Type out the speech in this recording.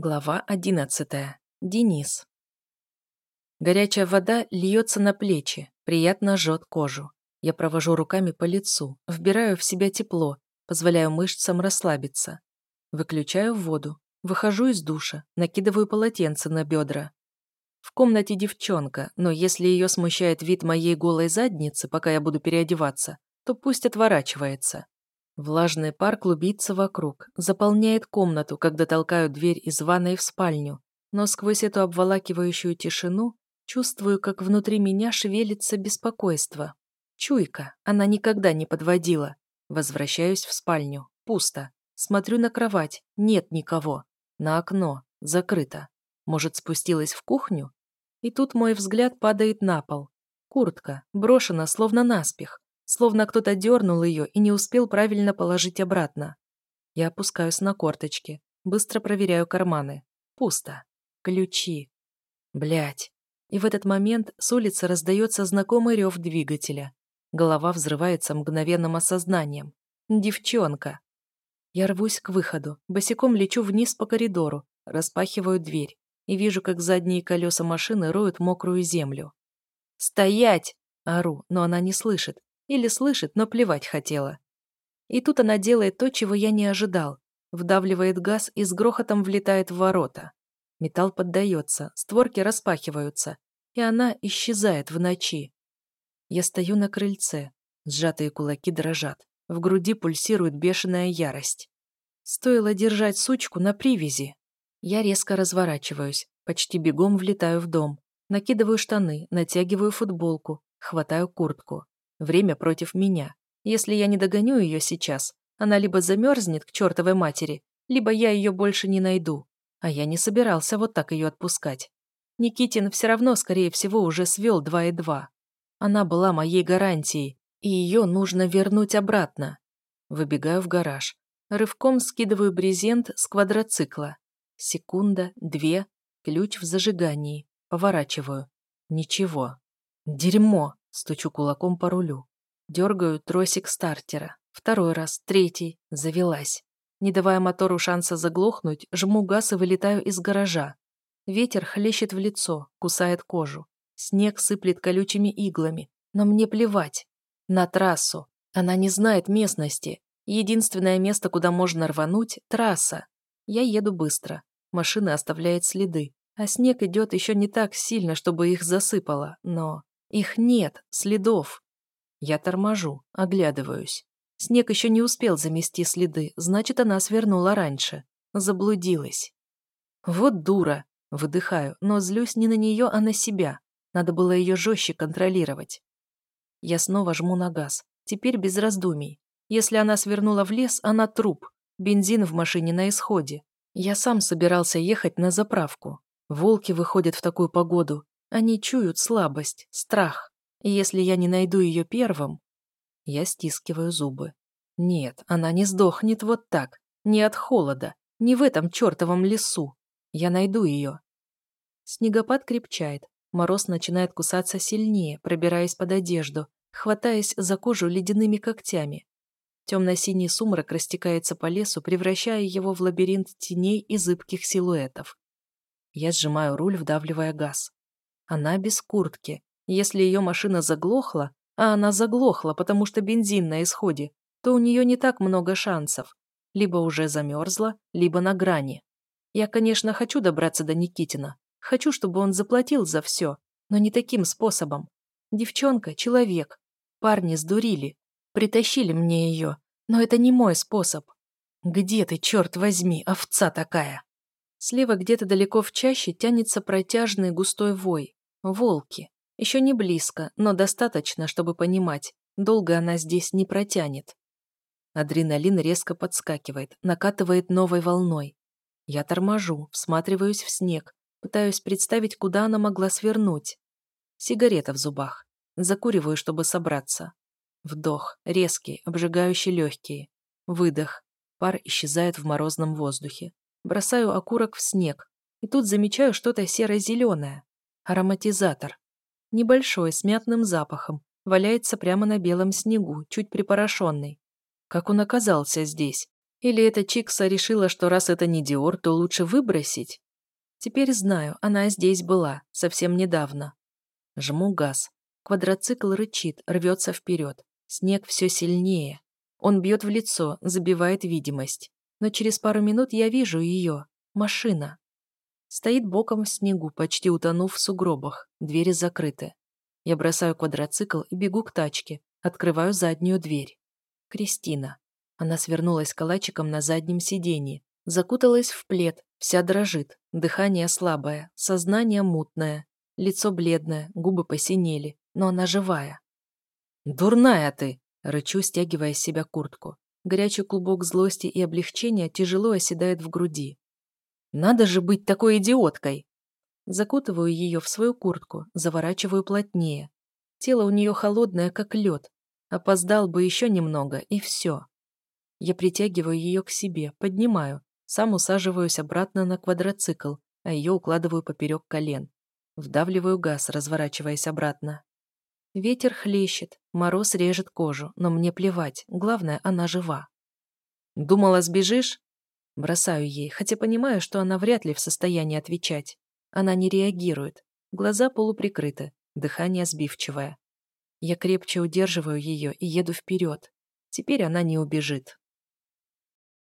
Глава одиннадцатая. Денис. Горячая вода льется на плечи, приятно жжет кожу. Я провожу руками по лицу, вбираю в себя тепло, позволяю мышцам расслабиться. Выключаю воду, выхожу из душа, накидываю полотенце на бедра. В комнате девчонка, но если ее смущает вид моей голой задницы, пока я буду переодеваться, то пусть отворачивается. Влажный пар клубится вокруг, заполняет комнату, когда толкаю дверь из ванной в спальню, но сквозь эту обволакивающую тишину чувствую, как внутри меня шевелится беспокойство. Чуйка, она никогда не подводила. Возвращаюсь в спальню. Пусто. Смотрю на кровать. Нет никого. На окно. Закрыто. Может, спустилась в кухню? И тут мой взгляд падает на пол. Куртка, брошена словно наспех словно кто-то дернул ее и не успел правильно положить обратно. Я опускаюсь на корточки, быстро проверяю карманы. Пусто. Ключи. Блять. И в этот момент с улицы раздается знакомый рев двигателя. Голова взрывается мгновенным осознанием. Девчонка. Я рвусь к выходу, босиком лечу вниз по коридору, распахиваю дверь и вижу, как задние колеса машины роют мокрую землю. «Стоять!» – ору, но она не слышит, или слышит, но плевать хотела. И тут она делает то, чего я не ожидал. Вдавливает газ и с грохотом влетает в ворота. Металл поддается, створки распахиваются, и она исчезает в ночи. Я стою на крыльце, сжатые кулаки дрожат, в груди пульсирует бешеная ярость. Стоило держать сучку на привязи. Я резко разворачиваюсь, почти бегом влетаю в дом, накидываю штаны, натягиваю футболку, хватаю куртку. Время против меня. Если я не догоню ее сейчас, она либо замерзнет к чертовой матери, либо я ее больше не найду. А я не собирался вот так ее отпускать. Никитин все равно, скорее всего, уже свел два и два. Она была моей гарантией, и ее нужно вернуть обратно. Выбегаю в гараж. Рывком скидываю брезент с квадроцикла. Секунда, две, ключ в зажигании. Поворачиваю. Ничего. Дерьмо. Стучу кулаком по рулю. Дергаю тросик стартера. Второй раз, третий. Завелась. Не давая мотору шанса заглохнуть, жму газ и вылетаю из гаража. Ветер хлещет в лицо, кусает кожу. Снег сыплет колючими иглами. Но мне плевать. На трассу. Она не знает местности. Единственное место, куда можно рвануть – трасса. Я еду быстро. Машина оставляет следы. А снег идет еще не так сильно, чтобы их засыпало, но... Их нет, следов. Я торможу, оглядываюсь. Снег еще не успел замести следы, значит, она свернула раньше. Заблудилась. Вот дура. Выдыхаю, но злюсь не на нее, а на себя. Надо было ее жестче контролировать. Я снова жму на газ. Теперь без раздумий. Если она свернула в лес, она труп. Бензин в машине на исходе. Я сам собирался ехать на заправку. Волки выходят в такую погоду. Они чуют слабость, страх. И если я не найду ее первым... Я стискиваю зубы. Нет, она не сдохнет вот так. Не от холода. Не в этом чертовом лесу. Я найду ее. Снегопад крепчает. Мороз начинает кусаться сильнее, пробираясь под одежду, хватаясь за кожу ледяными когтями. Темно-синий сумрак растекается по лесу, превращая его в лабиринт теней и зыбких силуэтов. Я сжимаю руль, вдавливая газ. Она без куртки. Если ее машина заглохла, а она заглохла, потому что бензин на исходе, то у нее не так много шансов. Либо уже замерзла, либо на грани. Я, конечно, хочу добраться до Никитина. Хочу, чтобы он заплатил за все, но не таким способом. Девчонка — человек. Парни сдурили. Притащили мне ее. Но это не мой способ. Где ты, черт возьми, овца такая? Слева где-то далеко в чаще тянется протяжный густой вой. Волки. Еще не близко, но достаточно, чтобы понимать, долго она здесь не протянет. Адреналин резко подскакивает, накатывает новой волной. Я торможу, всматриваюсь в снег, пытаюсь представить, куда она могла свернуть. Сигарета в зубах. Закуриваю, чтобы собраться. Вдох, резкий, обжигающий легкие. Выдох. Пар исчезает в морозном воздухе. Бросаю окурок в снег. И тут замечаю что-то серо-зеленое. Ароматизатор. Небольшой, с мятным запахом. Валяется прямо на белом снегу, чуть припорошенный. Как он оказался здесь? Или эта Чикса решила, что раз это не Диор, то лучше выбросить? Теперь знаю, она здесь была, совсем недавно. Жму газ. Квадроцикл рычит, рвется вперед. Снег все сильнее. Он бьет в лицо, забивает видимость. Но через пару минут я вижу ее. Машина. Стоит боком в снегу, почти утонув в сугробах. Двери закрыты. Я бросаю квадроцикл и бегу к тачке. Открываю заднюю дверь. Кристина. Она свернулась калачиком на заднем сиденье. Закуталась в плед, вся дрожит. Дыхание слабое, сознание мутное. Лицо бледное, губы посинели. Но она живая. «Дурная ты!» — рычу, стягивая с себя куртку. Горячий клубок злости и облегчения тяжело оседает в груди. «Надо же быть такой идиоткой!» Закутываю ее в свою куртку, заворачиваю плотнее. Тело у нее холодное, как лед. Опоздал бы еще немного, и все. Я притягиваю ее к себе, поднимаю, сам усаживаюсь обратно на квадроцикл, а ее укладываю поперек колен. Вдавливаю газ, разворачиваясь обратно. Ветер хлещет, мороз режет кожу, но мне плевать, главное, она жива. «Думала, сбежишь?» Бросаю ей, хотя понимаю, что она вряд ли в состоянии отвечать. Она не реагирует, глаза полуприкрыты, дыхание сбивчивое. Я крепче удерживаю ее и еду вперед. Теперь она не убежит.